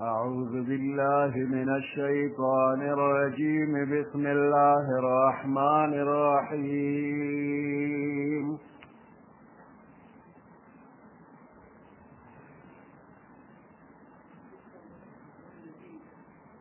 أعوذ بالله من الشيطان الرجيم بسم الله الرحمن الرحيم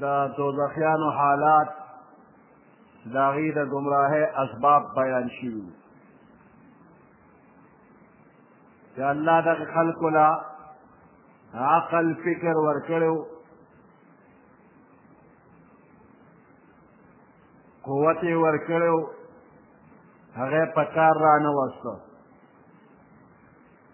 د دوزخیانو حالات د هغې د ګمراهۍ اسباب بیان شوي چې الله دغه خلکو له عقل فکر ورکړو قوت یې ورکړو هغه په کار رانه وسته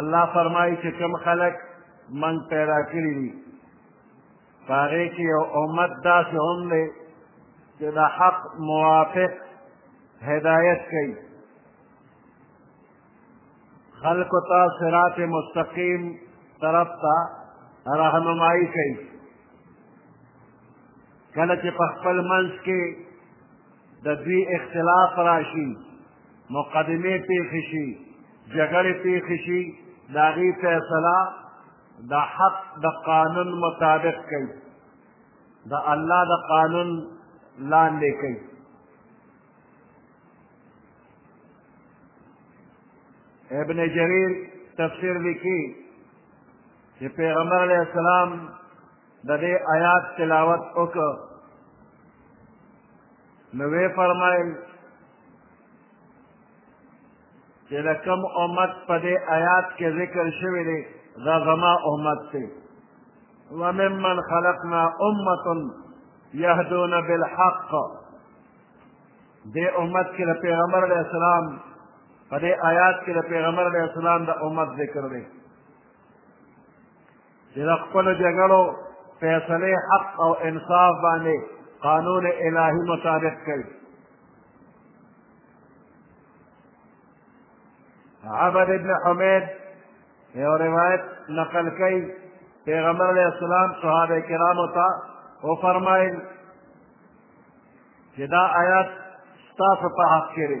الله فرمایي چې کوم خلک من پیدا کړي دي په هغې کې یو امت داسې هم دی چې د حق موافق هدایت کوي خلکو ته صراط مستقیم طرف ته رهنمایي کوي کله چې په خپل منځ کې د دوی اختلاف راشي مقدمې پېښې شي جګړې پېښې شي د هغې فیصله د حق د قانون مطابق کوي د الله د قانون لاندې کوي ابن جریر تفسیر لیکي چې پیغمبر علیه السلام د دې آیات تلاوت وکړ نو وی فرمایل چې د کوم امت په دې آیات کې ذکر شوی دی دا زما امت دی وممن خلقنا امة يهدون بالحق دې امت کې د پیغمبر علیه السلام په دې آیات کې د پیغمبر علیه السلام د امت ذکر دی چې د خپلو جګړو فیصلې حق او انصاف باندې قانون الهي مطابق کوي عبد ابن حمید یو روایت نقل کوي پیغمبر علیه السلام صحابه کرامو ته وفرمایل چې دا آیات ستاسو په حق کې دی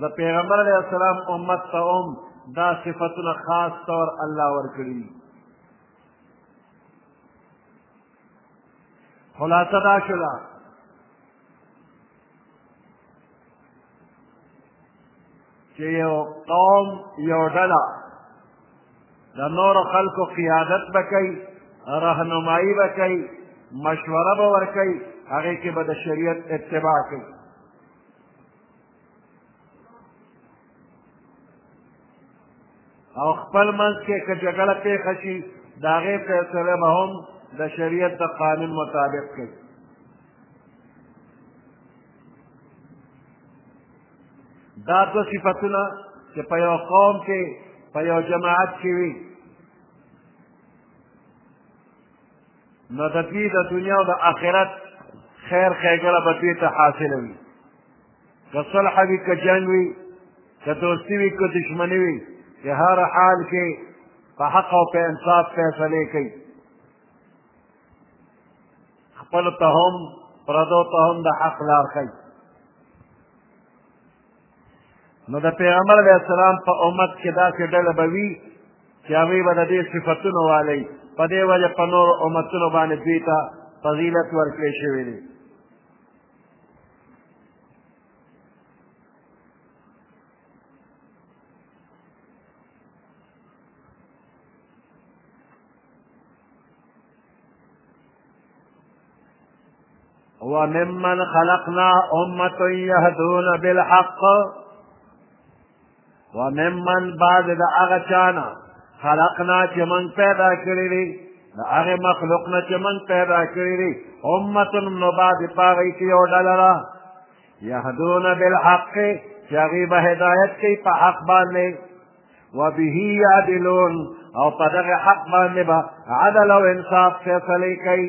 د پیغمبر علیه السلام امت ته هم دا صفتونه خاص طور الله ورکړي دي خلاصه دا شوله چې یو قوم یو ډله د نورو خلکو قیادت به کوي رهنمایي به کوي مشوره به ورکوي هغې کې به د شریعت اتباع کوي او خپل منځ کې که جګړه پېښه شي د هغې فیصله به هم د شریعت د قانون مطابق کوي دا دوه صفتونه چې په یو قوم کې په یو جماعت کې وي نو د دوی د دنیا او د آخرت خیر ښېګړه به دوی ته حاصله وي که صلح وي که جنګ وي که دوستي وي که دشمني وي چې هر حال کې په حق او په انصاف فیصلې کوي خپل ته هم پردو ته هم د حق لار ښیي نو د پیغمبر علیه السلام په امت کې داسې ډله به وي چې هغوی به د دې صفتونو والی په دې وجه په نورو امتونو باندې دوی ته فضیلت ورکړی شوی دی وممن خلقنا أمة يهدون بالحق وممن بعض د هغه چانه خلقنا چې من پیدا کړی دی د هغه مخلوق نه چې من پیدا کړی دی امت نو بعد پاغی کې یو ډله را یهدون بالحق چې هغوی به هدایت کوي په حق باندې وبه یعدلون او په دغه حق باندې به عدل او انصاف فیصلې کوي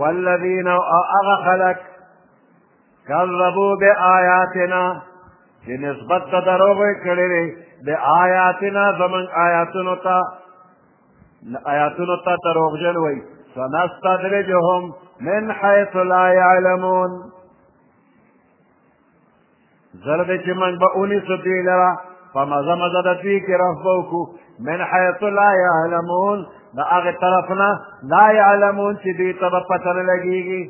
والذین او هغه خلک کذبوا بآیاتنا چې نسبت د دروغ یې کړی دی د آیاتنا زموږ آیاتونو ته آیاتونو ته دروغجن وایي سنستدرجهم من حیث لا یعلمون زر دی چې موږ به ونیسو دوی لره په مزه مزه د دوی کې رف به وکړو من حیث لا یعلمون د هغې طرف نه لا یعلمون چې دوی ته به پته نه لګېږي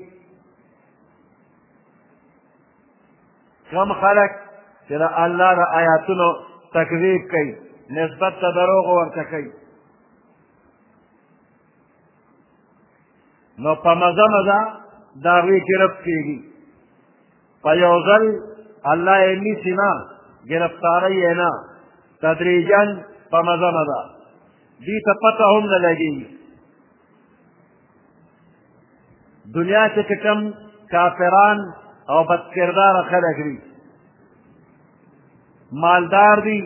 کم خلک چې د الله د آیاتونو تکذیب کوي نسبت ته دروغ ورته کوي نو په مزه مزه د هغوی ګرفت کېږي په یو ځل الله یې نیسي نه ګرفتاري یې نه تدریجا په مزه مزه دوی ته پته هم نه لګېږي دنیا کې چې کوم کافران او بدکرداره خلک دي مالدار دي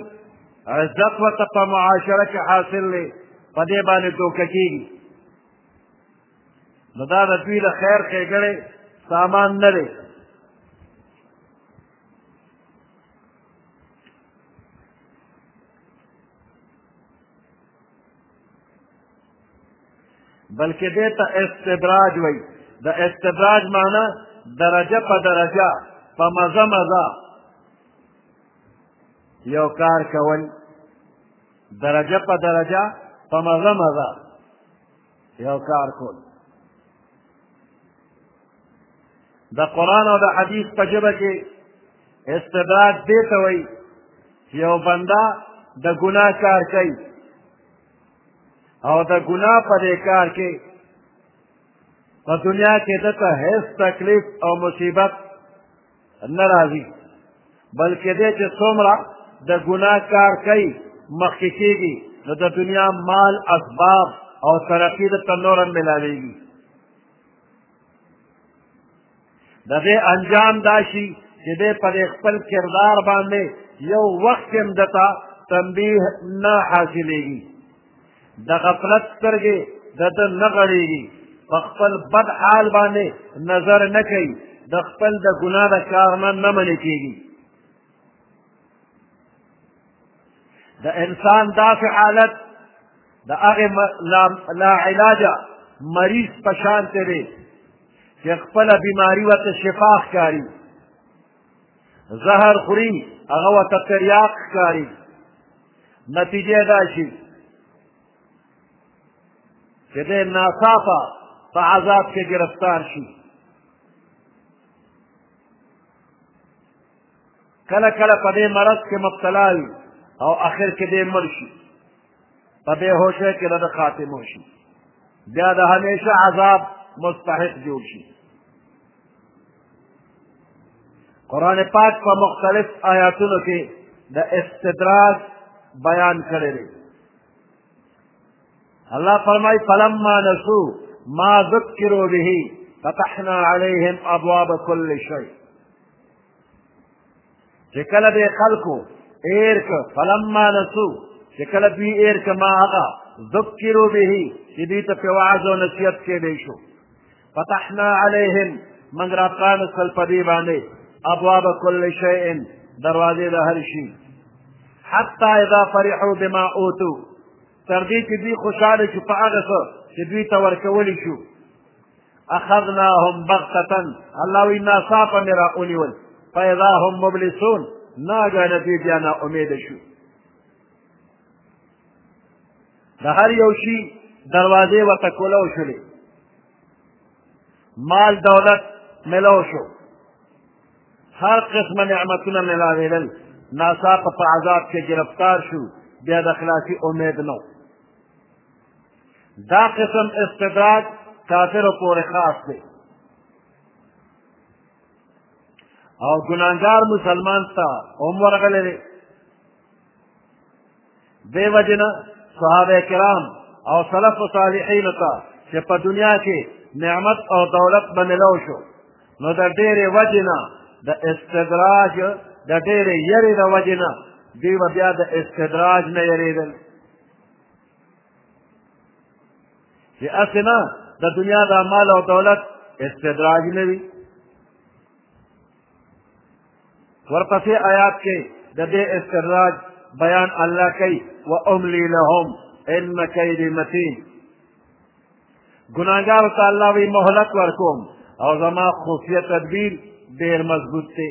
عزت ورته په معاشره کې حاصل دی په دې باندې دوکه کېږي نو دا د دوی د خیر ښېګڼې سامان نه دی بلکې دې ته استدراج وای د استدراج معنی درجه په درجه په مزه مزه یو کار کول درجه په درجه په مزه مزه یو کار کول د قرآن او د حدیث په ژبه کې استدراج دې ته وایي چې یو بنده د ګناه کار کوي او د ګناه په دې کار کې په دنیا کې دته هیڅ تکلیف او مصیبت نه راځي بلکې دی چې څومره د ګناه کار کوي مخکې کېږي نو د دنیا مال اسباب او ترقي درته نورا ملاوېږي د دې انجام دا شي چې دی په دې خپل کردار باندې یو وخت هم دته تنبیه نه حاصلېږي د غفلت سترګې د ده نه غړېږي په خپل بد حال باندې نظر نه کوي د خپل د ګناه د کار نه نه منې کېږي د انسان داسې حالت د هغې لا علاجه مریض په شان دی چې خپله بیماري ورته شفا ښکاري زهر خوري هغه ورته تریاق ښکاري نتیجه دا شي چې دی ناڅاپه په عذاب کې ګرفتار شي کله کله په دې مرض کې مبتلا وي او اخر کې دې مړ شي په بې هوشه کې د خاتمه شي بیا د همیشه عذاب مستحق جوړ شي قرآن پاک په مختلف آیاتونو کې د استدراج بیان کړی دی الله فرمای فلما نسو ما ذکروا به فتحنا عليهم ابواب كل شيء چې کله دې خلکو ایر که فلما نسو چې کله دوی ایر که ما هغه ذکرو به چې دوی ته پې وعظ او نصیحت کېدی شو فتحنا علیهم موږ را پرانستل په دې باندې ابواب کل شیء دروازې د هر شي حتی اذا فرحوا بما اوتو تر دې چې دوی خوشحاله شو په هغه څه چې دوی ته ورکولی شو اخذناهم بغتتا الله وی ناصافه مې را ونیول فاذا هم مبلسون ناګانه دې بیا نا امیده شو د هر یو شي دروازې ورته کولو شولې مال دولت ملو شو هر قسمه نعمتونه ملاوېدل ناڅاپه په عذاب کې گرفتار شو بیا د خلاصي امید نه دا قسم استدراج کافرو پورې خاص دی او ګناهګار مسلمان ته هم ورغلی دی دې وجې نه صحابه کرام او سلف صالحینو ته چې په دنیا کې نعمت او دولت به ملو شو نو د ډېرې وجې نه د استدراج د ډېرې یرې د وجې نه دوی به بیا د استدراج نه یرېدل چې هسې نه د دنیا دا مال او دولت استدراج نه وي ورپسې آیات کې د دې استدراج بیان الله کوي و املی لهم ان کیدی متین ګناګار ته الله وی مهلت ورکوم او زما خفیه تدبیر ډیر مضبوط دی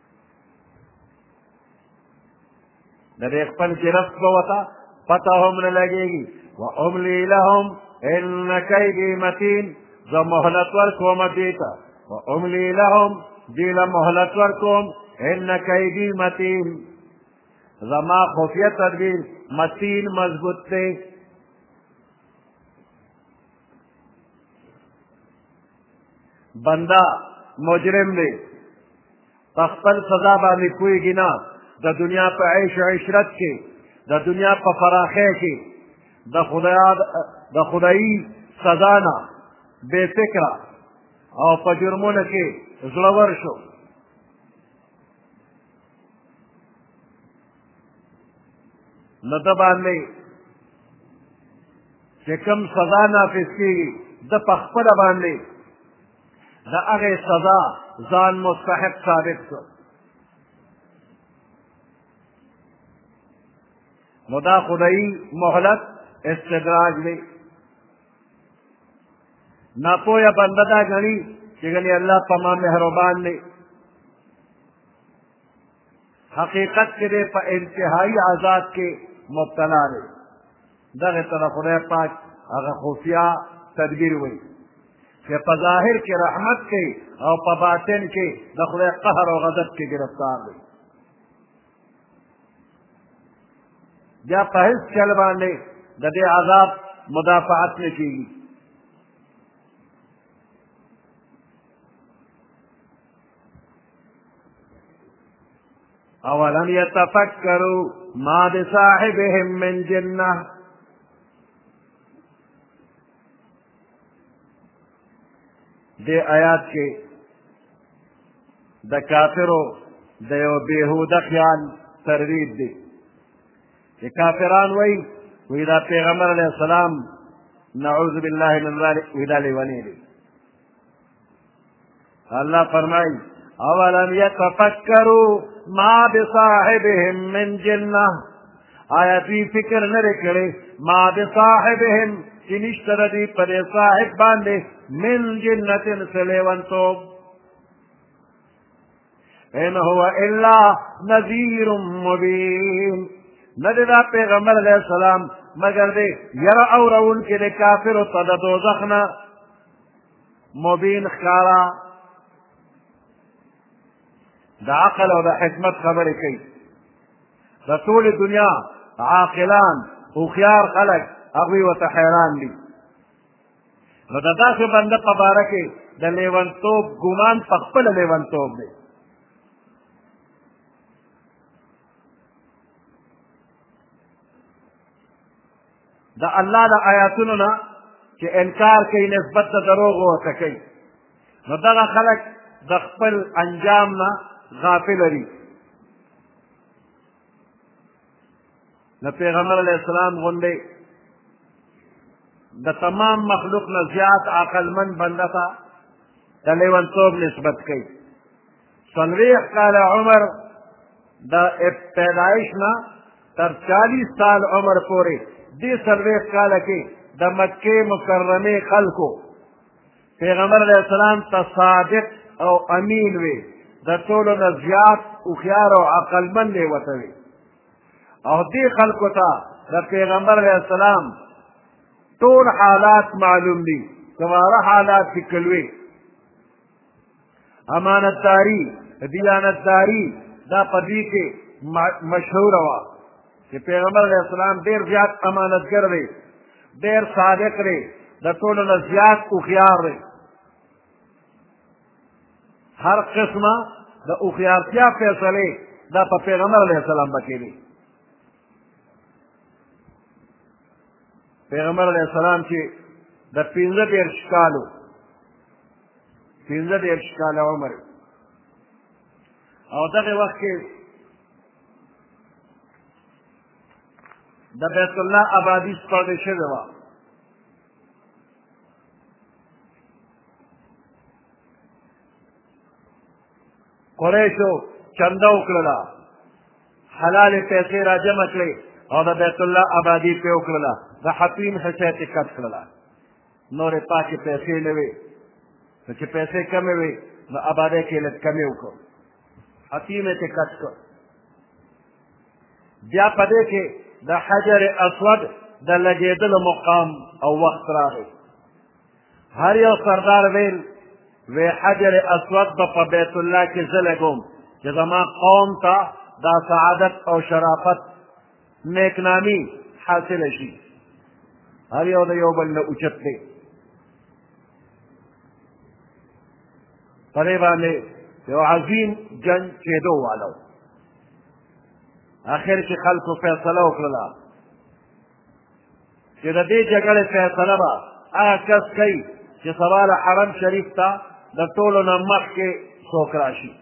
د دې خپل کې نفس به ورته پته هم نه لګېږي واملي لهم ان کیدي متین زه مهلت ورکوم دې ته واملي لهم دې له مهلت ورکوم ان کیدي متین زما خفیه تدبیر متین مضبوط دی بنده مجرم دی په خپل سزا باندې کویږي نه د دنیا په عیش و عشرت کې د دنیا په فراخۍ کې د خدای د خدایي سزا نه بې فکره او په جرمونو کې زړور شو نو د باندې چې کوم سزا نافذ کېږي د په خپله باندې د هغې سزا ځان مستحق ثابت کړ نو دا خدایي مهلت استدراج دی ناپوهه بنده دا ګڼي چې ګنې الله په ما مهربان دی حقیقت کې دی په انتهایی عذاب کې مبتلا دی دغه ته د خدای پاک هغه خفیا تدبیر وایي چې په ظاهر کې رحمت کوي او په باطن کې د خدای قهر او غضب کې ګرفتار دی بیا په هیڅ چل باندې د دې عذاب مدافعت نه کېږي اولم یتفکروا ما بصاحبهم من جنه دې آیات کې د کافرو د یو بیهوده خیال ترویج دی چې کافران وایي وی دا پیغمبر علیه السلام نعوذ بالله من ذلک وی دا لیونی دی الله فرمایي اولم یتفکروا ما بصاحبهم من جنه آیا دوی فکر نه دی کړی ما بصاحبهم چې نشته د دوی په دې صاحب باندې من جنتن څه لیونتوب ان هو الا نذیر مبین نه دی دا پیغمبر علیه السلام مګر دی یره اورونکی د کافرو ته د دوزخ نه مبین ښکارا د عقل او د حکمت خبرې کوي د ټولې دنیا عاقلان هوښیار خلک هغوی ورته حیران دي نو د داسې بنده په باره کې د لیونتوب ګمان په خپله لیونتوب دی د الله د آیاتونو نه چې انکار کوي نسبت د دروغو ورته کوي نو دغه خلک د خپل انجام نه غافل دي د پیغمبر علیه السلام غوندې د تمام مخلوق نه زیات عقلمن بنده ته د لیونتوب نسبت کوي څلوېښت کاله عمر د پیدایش نه تر چالیس سال عمر پورې دې څلوېښت کاله کې د مکې مکرمې خلکو پیغمبر علیه السلام ته صادق او امین وي د ټولو نه زیات هوښیار او عقلمن دی ورته وي او دې خلکو ته د پیغمبر علیه السلام ټول حالات معلوم دي که واړه حالات چې کلوي امانتداری دیانتداری دا په دې کې مشهوره وه چې پیغمبر علیه السلام ډېر زیات امانتګر دی ډېر صادق دی د ټولو نه زیات هوښیار دی هر قسمه د هوښیارتیا فیصلې دا په پیغمبر علیه السلام به کېدې پیغمبر علیه السلام چې د پنځه دېرش کالو پنځه دېرش کاله عمر او دغه وخت کې د بیت الله آبادي سپړل شوې وه قریشو چنده وکړله حلالې پیسې را جمع کړې او د بیت الله آبادي پې وکړله د حفین حسیت یې کټ کړله نورې پاکې پیسې نه وې نو چې پیسې کمې وې نو آبادۍ کې لږ کمې وکړو حتیم یې ترې کټ کړ بیا په دې کې د حجر اسود د لګېدلو مقام او وخت راغی هر یو سردار ویل وی حجر اسود به په بیت الله کې زه لګوم چې زما قوم ته دا سعادت او شرافت نیکنامی حاصل شي هر یو د یو بل نه اوچت دی په دې باندې یو عظیم جنګ کېدو والو اخر کې خلکو فیصله وکړله چې د دې جګړې فیصله به هغه کس کوي چې سبا له حرم شریف ته د ټولو نه مخکې څوک راشي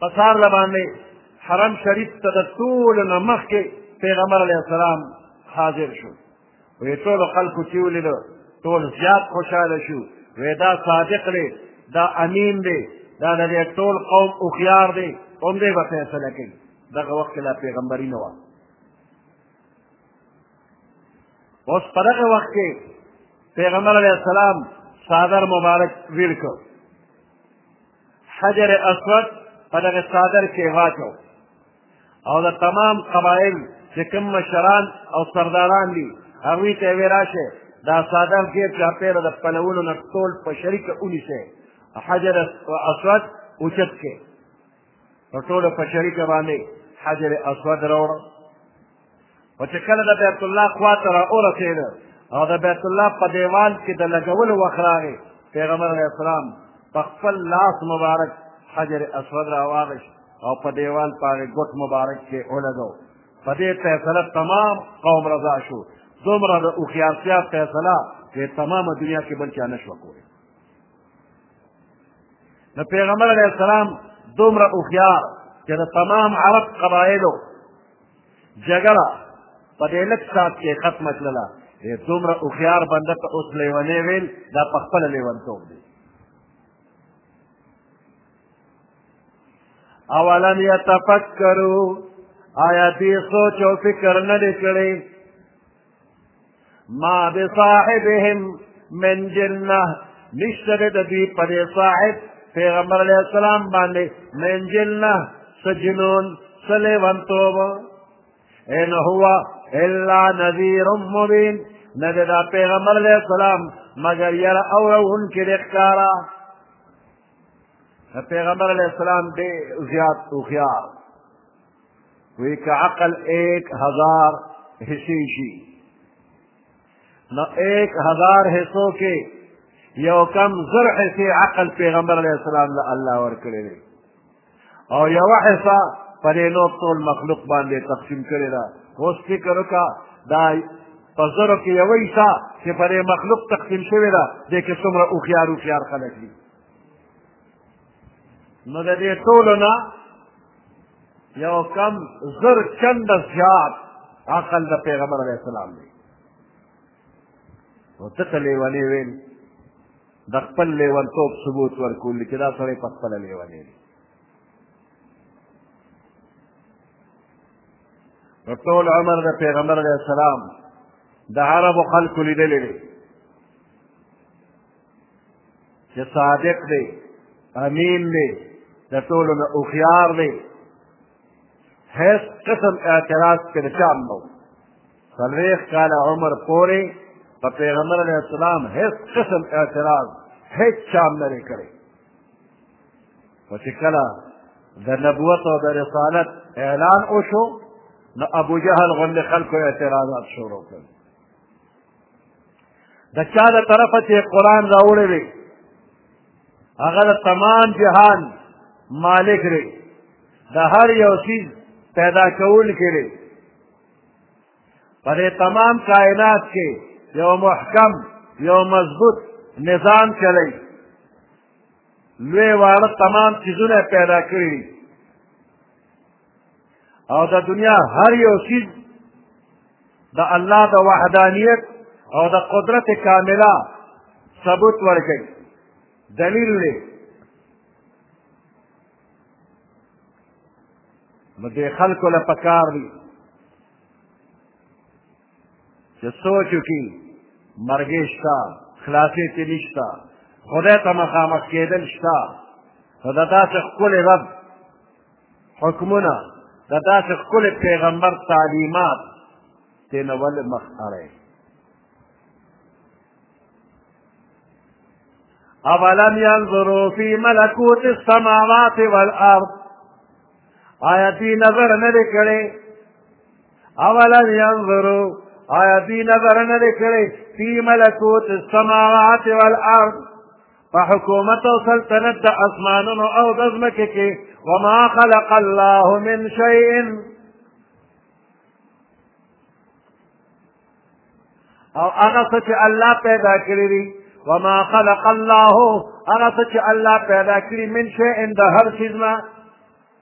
په سار له باندې حرم شریف ته د ټولو نه مخکې پیغمبر علیه السلام حاضر شو وی ټولو خلکو چې ولیدو ټول زیات خوشحاله شو وی دا صادق دی دا امین دی دا د دې ټول قوم هوښیار دی همدې به فیصله کوي دغه وخت کې لا پیغمبري نه وه اوس په دغه وخت کې پیغمبر علیه السلام څادر مبارک ویل کړ حجر اسود په دغه څادر کې واچو او د تمام قبایل چې کوم مشران او سرداران دي هغوی ته یې راشه دا څادر ګیر چاپېره د پلوونو نه ټول په شریکه ونیسئ حجر اسود اوچت کې په ټوله په شریکه باندې حجر اسود راوړه او چې کله د بیت الله خوا ته راورسېده او د بیت الله په دیوال کې د لګولو وخت راغی پیغمبر علیه السلام په خپل لاس مبارک حجر اسود راواغشت او په دیوال په هغې ګوټ مبارک کې ولګو په دې فیصله تمام قوم رضا شو دومره د هوښیارتیا فیصله چې تمامه دنیا کې بل چا نه شوه کولی نو پیغمبر علیه السلام دومره هوښیار چې د تمام عرب قبایلو جګړه په دې لږ ساعت کې ختمه کړله دې دومره هوښیار بنده ته اوس لیونی ویل دا په خپله لیونتوب دی اولم یتفکرو آیا دې سوچ او فکر نه دی کړی ما بصاحبهم من جنه نشته د دوی په دې صاحب پیغمبر علیه السلام باندې من جنه څه جنون څه لیونتوب ان هو الا نذیر مبین نه د دا پیغمبر علیه السلام مګر یره اورونکي د ښکاره پیغمبر علیه السلام ډېر زیات هوښیار وی که عقل ایک هزار حصی شي نو ایک هزار حصو کې یو کم زر حصې عقل پیغمبر علیه السلام له الله ورکړی دی او یوه حصه په دې نور ټول مخلوق باندې تقسیم کړې ده اوس فکر وکړه دا په زرو کې یوه حصه چې په دې مخلوق تقسیم شوې ده دې کې څومره هوښیار هوښیار خلک دي نو د دې ټولو نه یو کم زر چنده زیات عقل د پیغمبر علیه السلام دی نو ته ته لیونی ویل د خپل لیونتوب ثبوت ورکول چې دا سړی په خپله لیونی دی نو ټول عمر د پیغمبر علیه السلام د عربو خلکو لیدلی دی چې صادق دی امین دی د ټولو نه هوښیار دی هیڅ قسم اعتراض پرې د چا نه څلوېښت کاله عمر پورې په پیغمبر علیه السلام هیڅ قسم اعتراض هیڅ چا نه دی کړی خو چې کله د نبوت او د رسالت اعلان وشو نو ابو جهل غوندې خلکو اعتراضات شروع کړل د چا د طرفه چې قرآن راوړی وي هغه د تمام جهان مالک دی د هر یو چیز پیدا کوونکی دی په دې تمام کائنات کې یو محکم یو مضبوط نظام چلی لوی واړه تمام چیزونه پیدا کړي او د دنیا هر یو چیز د الله د وحدانیت او د قدرت کامله ثبوت ورکوي دلیل دی نو دې خلکو له پکار دي چې سوچ وکړي مرګې شته خلاصې تې نشته خدای ته مخامخ کېدل شته نو د داسې ښکلې رب حکمونه د داسې ښکلې پیغمبر تعلیمات ترې نه ولې مخ اړی اولم ينظروا في ملكوت السماوات والارض آیا دوی نظر نه دی کړی اولم ينظروا آیا دوی نظر نه دی کړی في ملکوت السماوات والارض په حکومت او سلطنت د اسمانونو او د ځمکې کې وما خلق الله من شيء او هغه څه چې الله پیدا کړی دی وما خلق الله هغه څه چې الله پیدا کړی من شيء د هر څه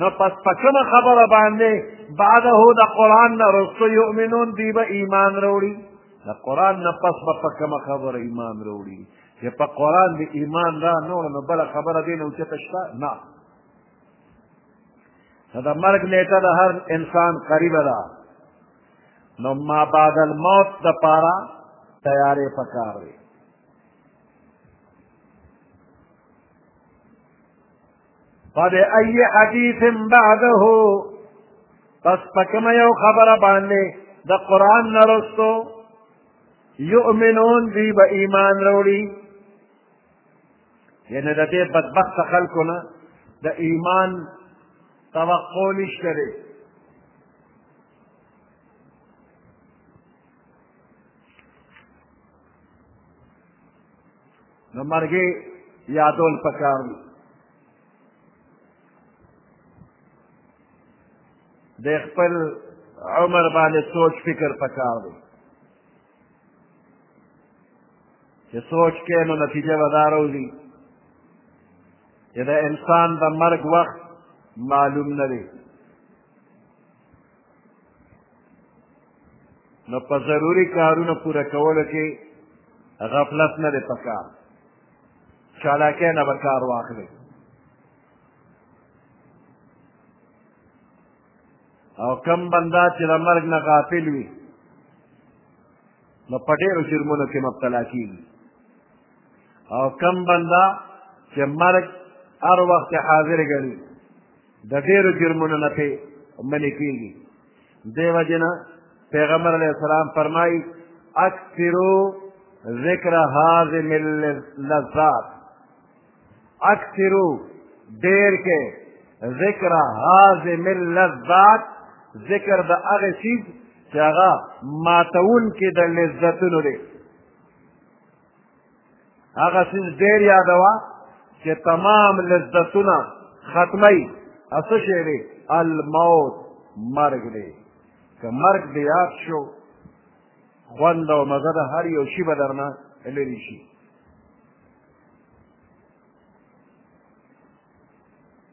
نو پس په کومه خبره باندې بعده د قرآن نه رسو یؤمنون دی به ایمان راوړي د قرآن نه پس به په کومه خبره ایمان راوړي چې په قرآن د ایمان را نور نو بله خبره دی نه اوچته شته نه دا مرګ نیټه د هر انسان قریبه ده نو ما بعد الموت د پاره تیارې پکار دی فبأي حديث بعده پس پکم یو خبره باندې د قرآن نه رستو یؤمنون دوی به ایمان راوړي یعنی د دې بدبخت خلکو نه د ایمان توقع نشته دی نو مرګې یادول پکار دي د خپل عمر باندې سوچ فکر پکار دی چې سوچ کې نو نتیجه به دا راوځي چې د انسان د مرګ وخت معلوم نه دی نو په ضروري کارونو پوره کولو کې غفلت نه دی پکار چالاکۍ نه به کار واخلي او کم بندا چې د مرګ نه غافل وي نو په ډېرو جرمونو کې مبتلا کېږي او کم بندا چې مرګ هر وخت حاضر ګڼي د ډېرو جرمونو نه پې منې کېږي دې وجې نه پیغمبر علیه السلام فرمایي اکثرو ذکر هاضم اللذات اکثرو ډېر کې ذکر هاضم اللذات ذکر د هغه څیز چې هغه ماتوونکي د لذتونو دی هغه څیز ډېر یادوه چې تمام لذتونه ختموي او څه شی دی الموت مرګ دی که مرګ دې یاد شو خوند او مزه د هر یو شي به درنه لرې شي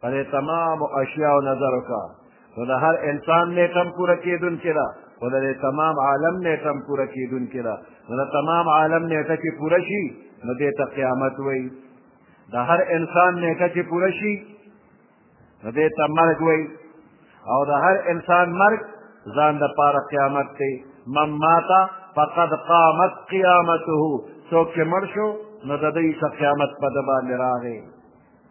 په دې تمامو اشیاو نظر وکړه نو د هر انسان نیټ هم پوره کېدونکې ده خو د دې تمام عالم نیټ هم پوره کېدونکې ده نو د تمام عالم نیټه چې پوره شي نو دې ته قیامت وایي د هر انسان نیټه چې پوره شي نو دې ته مرګ وایي او د هر انسان مرګ ځان د پاره قیامت دی من ماتا فقد قامت قیامته څوک چې مړ شو نو د دوی څه قیامت په ده باندې راغی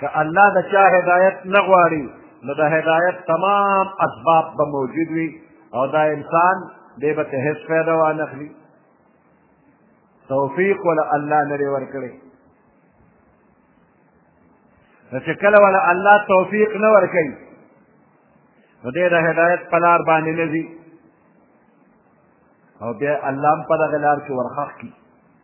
که الله د چا هدایت نه غواړي نو د هدایت تمام اسباب به موجود وي او دا انسان دی به ته هېڅ فایده وانه خلي توفیق وله الله نه دی ورکړی نو چې کله وله الله توفیق نه ورکوي نو دی د هدایت په لار باندې نه ځي او بیا الله هم په دغه لار کې ورخښ کړي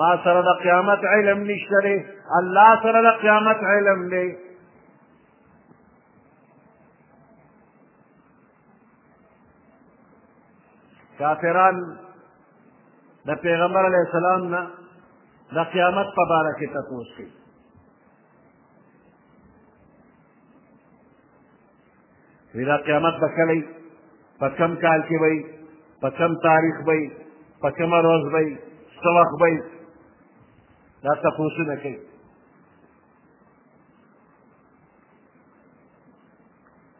ما سره د قیامت علم نشته دی الله سره د قیامت علم دی کافران د پیغمبر علیه السلام نه د قیامت په باره کې تپوس کوي وی دا قیامت به کله په کم کال کې وي په کم تاریخ به په کومه ورځ به څه وخت به دا تپوسونه کوي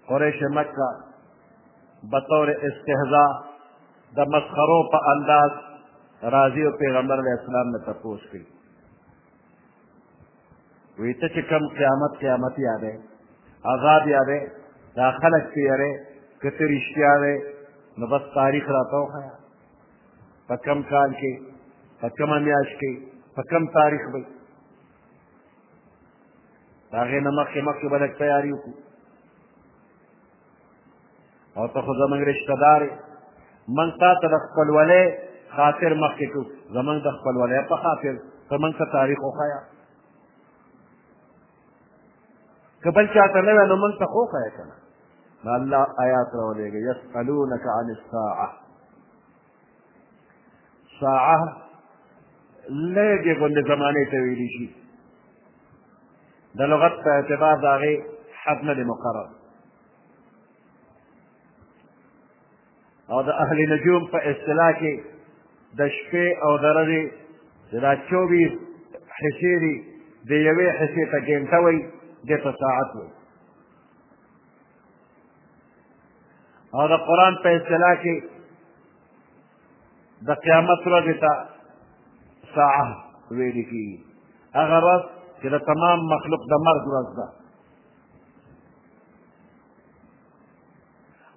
قریش مکه بطور استهزا د مسخرو په انداز راضي او پیغمبر علیه السلام نه تپوس کوي وی ته چې کم قیامت قیامت یادې عذاب یادې دا خلک پیاره کته رښتیا دی نو بس تاریخ راته وښیه په کم کال کې په کومه میاشت کې په کم تاریخ به د هغې نه مخکې مخکې به لږ تیاري وکړو او ته خو زموږ رشته دار موږ تا ته د خپلولۍ خاطر مخکې کړو زموږ د خپلولۍ په خاطر ته موږ ته تاریخ وښیه که بل چا ته نه وی نو موږ ته خو وښیه که نه نو الله آیات راولېږي یسألونک عن الساعه ساعه لږې غوندې زمانې ته ویلی شي د لغت په اعتبار د هغې حد نه دی مقرر او د اهل نجوم په اصطلاح کې د شپې او د ورځې چې دا چوبیس حصې دي د یوې حصې ته ګنټه وایي دې ته ساعت وایي او د قرآن په اصطلاح کې د قیامت ورځې ته ساعه ویل کېږي هغه ورځ چې د تمام مخلوق د مرګ ورځ ده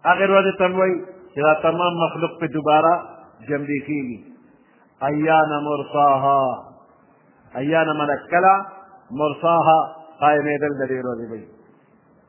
هغې ورځې ته وایي چې دا تمام مخلوق په دوباره جمدې کېږي ایان مرصاها ایان منکلا مرصاها قائمېدل د دې ورځې وایي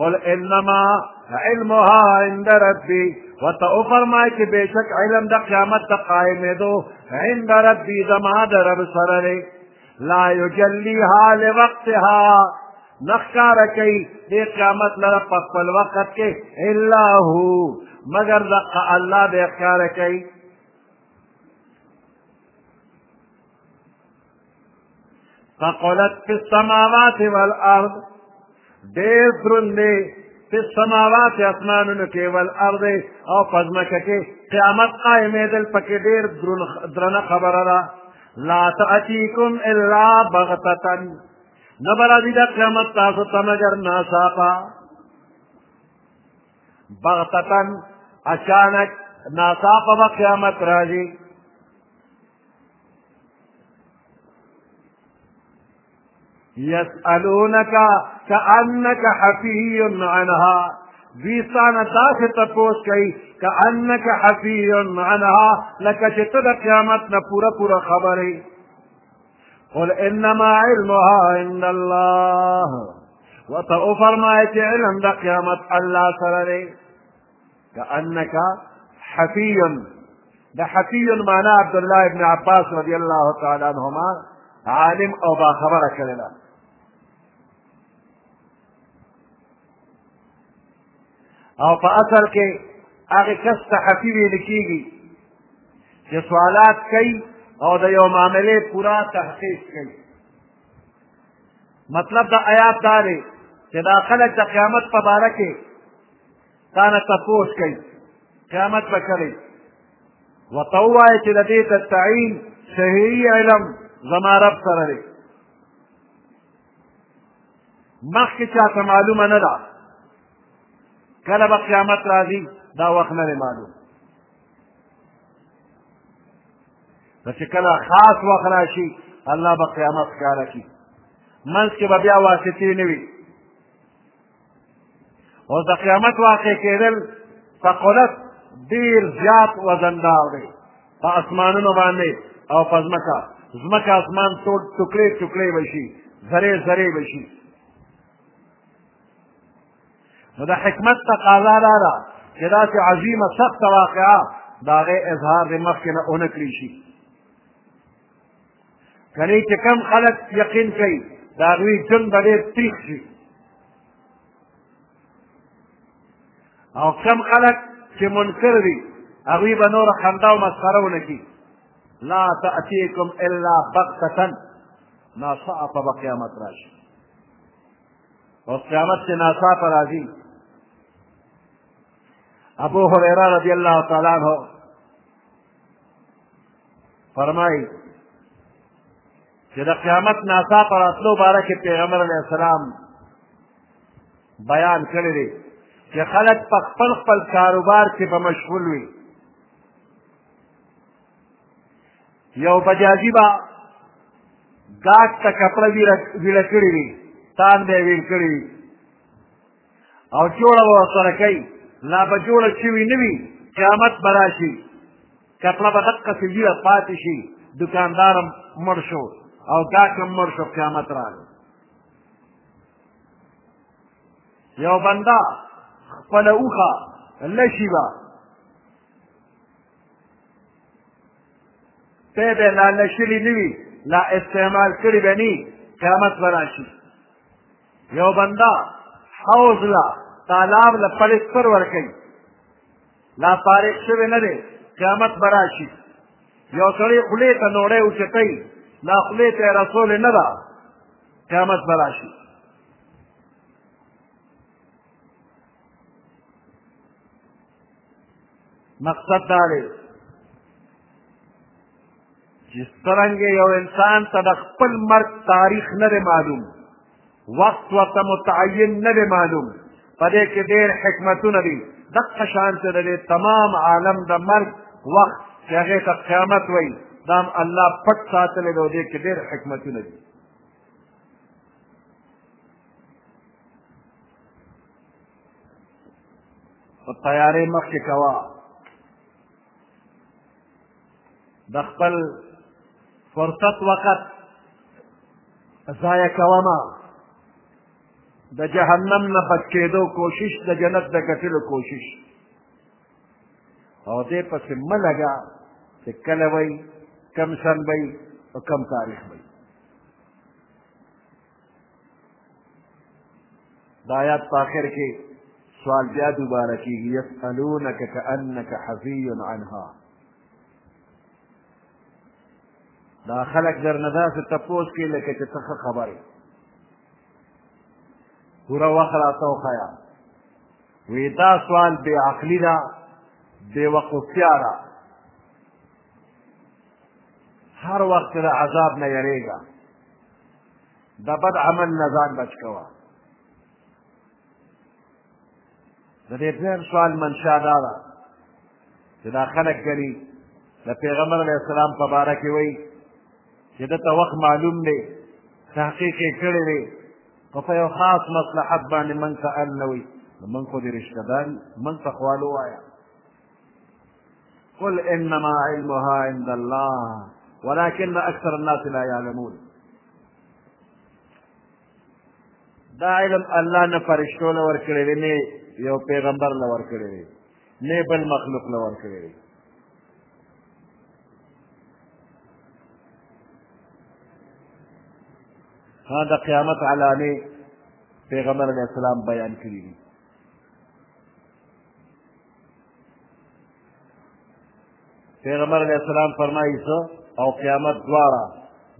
قل انما علمها عند ربي ورته وفرمایه چې بېشک علم د قیامت د قایمېدو عند ربي زما د رب سره دی لا یجلیها لوقتها نخکار کوي دې قیامت لره په خپل وخت کې الا هو مگر دقه الله دې ښکاره کوي ثقلت فی السماوات والارض ډېر دروند دی فی السماوات اسمانونو کې والارض او په ځمکه کې قیامت قایمېدل پکې ډېر درنه خبره ده لا تأتیکم الا بغتتا نه به راځي دا قیامت تاسو ته مګر ناڅاپه بغتتا اچانک ناڅاپه به قیامت راځي يسألونك كأنك حفي عنها دوی ستانه داسې تپوس کوي که انک حفی عنها لکه چې ته د قیامت نه پوره پوره خبرې قل انما علمها عند الله ورته وفرمایه چې علم د قیامت الله سره دی کأنک حفیون د حفیون معنی عبدالله ابن عباس رضی الله تعالی عنهما عالم او باخبره کړی ده او په اصل کې هغه کس ته حفی ویل کېږي چې سوالات کوي او د یو معاملې پورا تحقیق کوي مطلب د آیات دا دی چې دا خلک د قیامت په باره کې تانه تپوس کوي قیامت به کړی ورته ووایه چې د دې د تعین صحیح علم زما رب سره دی مخکې چاته معلومه نه ده کله به قیامت راځي دا وخت نه دی معلوم نو چې کله خاص وخت راشي الله به قیامت ښکاره کړي منځ کې به بیا واسطې نه وي او د قیامت واقع کېدل ثقلت ډېر زیات وزندار دی په اسمانونو باندې او په ځمکه ځمکه اسمان ټول ټوکړې ټوکړې به شي ذرې ذرې به شي نو د حکمت تقاضا دا ده چې داسې عظیمه سخته واقعه د هغې اظهار د مخکې نه ونه کړی شي کنی چې کم خلک یقین کوي د هغوی ژوند به ډېر تریخ شي او کم خلک چې منکر دي هغوی به نوره خندا او مسخره ونه کړي لا تأتیکم الا بغتة ناڅاپه به قیامت راشي او قیامت چې ناڅاپه راځي ابو هريره رضي الله تعالى عنه فرمایي چې د قیامت ناڅاپه راتلو باره کې پیغمبر علیه السلام بیان کړی دی چې خلک په خپل خپل کاروبار کې به مشغول وي یو بجاجي به ګاټ ته کپړه ویله کړي وي تان به یې ویل کړي وي او جوړه به ورسره کوي لا به جوړه شوي نه وي قیامت به راشي کپړه به دقسې ویره پاتې شي دکاندار هم مړ شو او ګاک هم مړ شو قیامت راغی یو بنده خپله اوښه لشي به ته به لا لشلي نه وي لا استعمال کړي به نه قیامت به راشي یو بنده حوض لا تالاب له پړې سر ورکوي لا فارغ شوی نه دی قیامت به راشي یو سړی خولې ته نوړی اوچتوي لا خولې ته یې رسولې نه ده قیامت به راشي مقصد دا دی چې څرنګه یو انسان ته د خپل مرګ تاریخ نه دی معلوم وخت ورته متعین نه دی معلوم په دې کې ډېر حکمتونه دي دقه شان چې د تمام عالم د مرګ وخت چې هغې ته قیامت وایي دا هم الله پټ ساتلی دی او دې کې ډېر حکمتونه دي په تیارې مخکې کوه د خپل فرصت وخت ضایع کوه مه د جهنم نه بچ کېدو کوشش د جنت د ګټلو کوشش او دې پسې مه لګه چې کله وایي کم سن وایي او کم تاریخ وایي د آیات په آخر کې سوال بیا دوباره کېږي یسألونک کأنک حفی عنها دا خلک درنه داسې تپوس کوي لکه چې ته ښه خبر یې پوره وخت راته وښیه وی دا سوال بې عقلي ده بې وقفتیا ده هر وخت د عذاب نه یریږه د بد عمل نه ځان بچ کوه د دې دویم سوال منشا دا ده چې دا خلک ګڼي د پیغمبر علیه السلام په باره کې وایي چې ده ته وخت معلوم دی تحقیق یې کړی دی خو په یو خاص مصلحت باندې موږ ته ال نه وي نو موږ خو دې رشته دار موږ ته خوالو وایه قل انما علمها عند الله ولكن اكثر الناس لا يعلمون دا علم الله نه فرشتو لور کړی نه یو پیغمبر لور کړی نه بل مخلوق لور کړی ها د قیامت علامې پیغمبر علیه السلام بیان کړي دي پیغمبر علیه السلام فرمایي زه او قیامت دواړه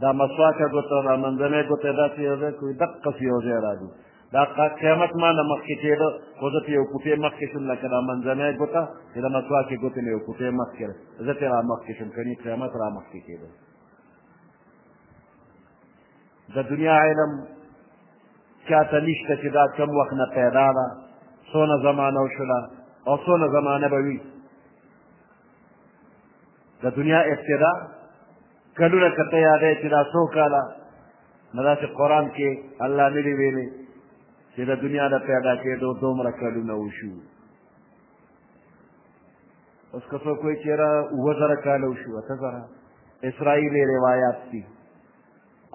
دا مسواکه ګوته دا منځنۍ ګوته داسې یو ځای کوي دقسې یو ځای راځي دا قیامت ما نه مخکې کېده خو زه پرې یو کوټې مخکې شوم لکه دا منځنۍ ګوته چې د مسواکې ګوتې مې یو کوټې مخکې زه پرې را مخکې شوم کني قیامت را مخکې کېده د دنیا علم چاته نشته چې دا کم وخت نه پیدا ده څونه زمانه وشوله او څونه زمانه به وي د دنیا ابتدا کلونه که ته یادی چې دا څو کاله نو داسې قرآن کې الله نه دی ویلی چې د دنیا د پیدا کېدو دومره کلونه وشو اوس که څوک وایي چې یاره اووه زره کاله وشو اته زره اسرائیلي روایات دي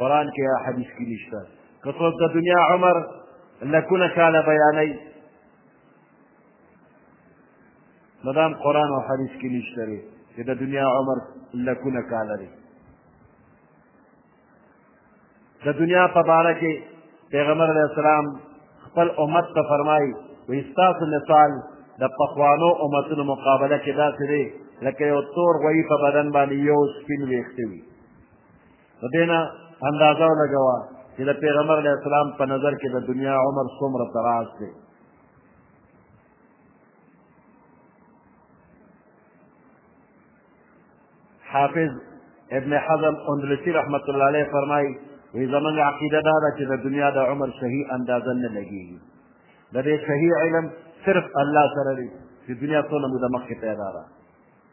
قرآن کې یا حدیث کې نشته که څوک د دنیا عمر لکونه کاله بیانوي نو دا هم قرآن او حدیث کې نشته دی چې د دنیا عمر لکونه کاله دی د دنیا په باره کې پیغمبر علیه السلام خپل امت ته فرمایي وایي ستاسو مثال د پخوانو امتونو مقابله کې داسې دی لکه یو تور غویي په بدن باندې یو سپین ویښته وي د دې نه اندازه ولګوه چې د پیغمبر علیه السلام په نظر کې د دنیا عمر څومره تراز دی حافظ ابن حزم اندلسی رحمت الله علیه فرمایي وی زمونږ عقیده دا ده چې د دنیا د عمر صحیح اندازه نه لګېږي د دې صحیح علم صرف الله سره دی چې دنیا څونه موده مخکې پیدا ده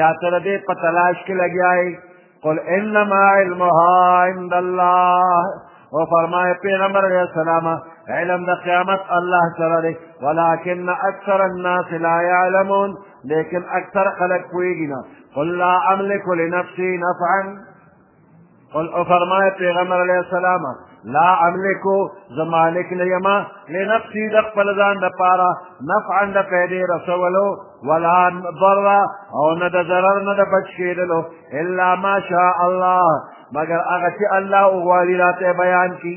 یا ته د دې په تلاش کې لګیا یې قل انما علمها عند الله او فرمای پیغمبر علیہ السلام علم د قیامت الله سره دی ولكن اکثر الناس لا يعلمون لیکن اکثر خلق پوهیږي نه قل لا املك لنفسي نفعا قل او فرمای پیغمبر علیه السلام لا املکو زه مالک نه یم لنفسي د خپل ځان دپاره نفعا د پیدې رسولو ولا ضر او نه د ضرر نه د بچ کېدلو الا ما شاء الله مګر هغه چې الله وغواړي راته بیان کړي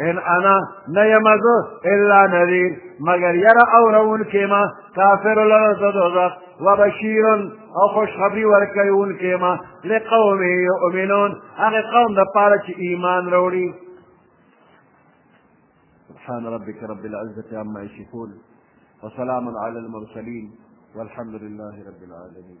ان انا نه یم زه الا نذیر مګر یره اورونکی ما کافر لره د دوزخ وبشیر او خوشخبری ورکوونکی ما لقوم یؤمنون هغه قوم دپاره چې ایمان راوړي سبحان ربك رب العزة عما يشركون وسلام على المرسلين والحمد لله رب العالمين